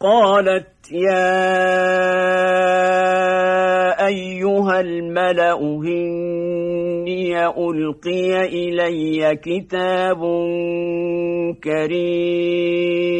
قالت يا أيها الملأ إني ألقي إلي كتاب كريم.